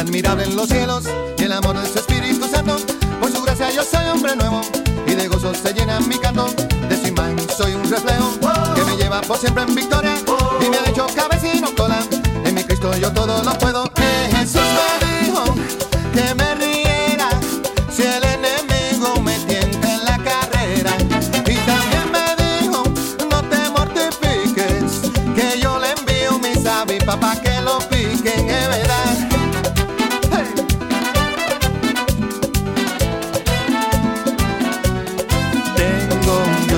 admirable en los cielos y el amor de su Espíritu Santo. Por su gracia yo soy hombre nuevo y de gozo se llena mi canto. De su soy un reflejo que me lleva por siempre en victoria y me ha hecho cabecino cola. En mi Cristo yo todo lo puedo. Eh, Jesús me dijo que me riera si el enemigo me tienta en la carrera. Y también me dijo no te mortifiques que yo le envío mis avispas para que lo piquen,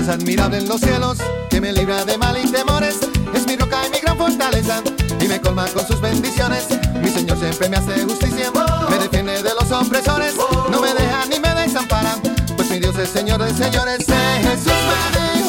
Dios admirable en los cielos que me libra de mal y temores. Es mi roca y mi gran fortaleza y me colma con sus bendiciones. Mi Señor siempre me hace justicia, me defiende de los opresores, no me deja ni me desampara. Pues mi Dios es Señor de señores. Eh, Jesús me